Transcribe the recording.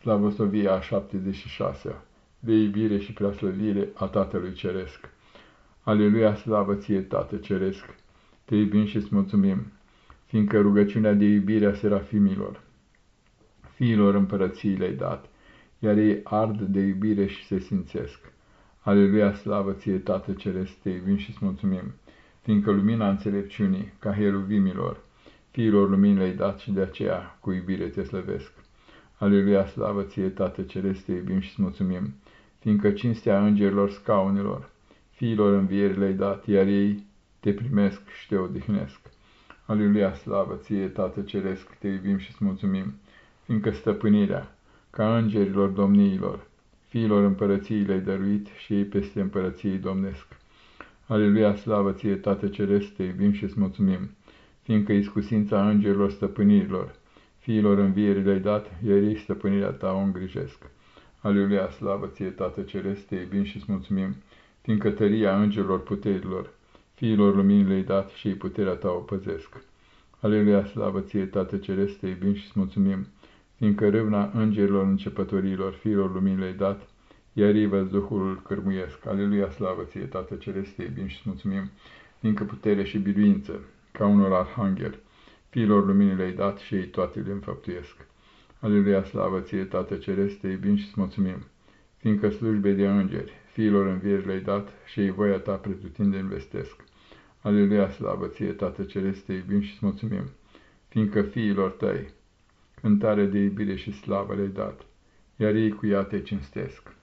Slavosovia a 76-a, de iubire și preaslăvire a Tatălui Ceresc. Aleluia, slavă ție, Tată Ceresc, te iubim și îți mulțumim, fiindcă rugăciunea de iubire a serafimilor, fiilor împărăției le-ai dat, iar ei ard de iubire și se simțesc. Aleluia, slavă ție, Tată Ceresc, te iubim și îți mulțumim, fiindcă lumina înțelepciunii, ca heruvimilor, fiilor lumini le-ai dat și de aceea cu iubire te slăvesc. Aleluia, slavă ție, Tată Ceresc, te iubim și îți mulțumim, fiindcă cinstea îngerilor scaunilor, fiilor învierii le-ai dat, iar ei te primesc și te odihnesc. Aleluia, slavă ție, Tată Ceresc, te iubim și îți mulțumim, fiindcă stăpânirea, ca îngerilor domniilor, fiilor împărăției le-ai dăruit și ei peste împărăției domnesc. Aleluia, slavă ție, Tată Ceresc, te iubim și îți mulțumim, fiindcă iscusința îngerilor stăpânirilor, fiilor învierii le-ai dat, iar ei stăpânirea ta o îngrijesc. Aleluia, slavă ție, Tată Ceresc, te iubim și îți mulțumim, fiindcă tăria îngerilor puterilor, fiilor luminii le-ai dat și ei puterea ta o păzesc. Aleluia, slavă ție, Tată Ceresc, te iubim și îți mulțumim, fiindcă râvna îngerilor începătorilor, fiilor luminii le-ai dat, iar ei văzduhul cârmuiesc. Aleluia, slavă ție, Tată Ceresc, te iubim și îți mulțumim, fiindcă putere și biruință, ca unor arhanghel, fiilor luminii le-ai dat și ei toate le înfăptuiesc. Aleluia, slavă ție, Tată Ceresc, te iubim și îți mulțumim, fiindcă slujbe de îngeri, fiilor învieri le-ai dat și ei voia ta pretutinde investesc. Aleluia, slavă ție, Tată Ceresc, te iubim și îți mulțumim, fiindcă fiilor tăi cântare de iubire și slavă le-ai dat, iar ei cu ea te cinstesc.